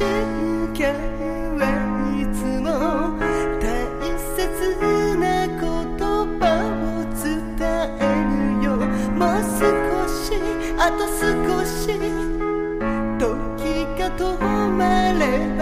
今日はいつも大切な言葉を伝えるよ。もう少しあと少し。時が止まれば